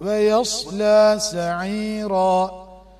ويصلى سعيرا.